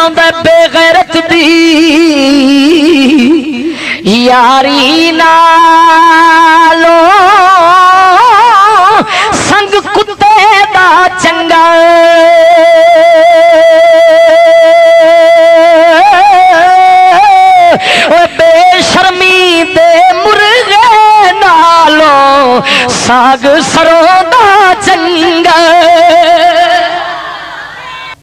فرما بے غیرت دی۔ یاری نالو سنگ کتے دا چنگا۔ بے شرمی دے مرغے نالو ساگ سروں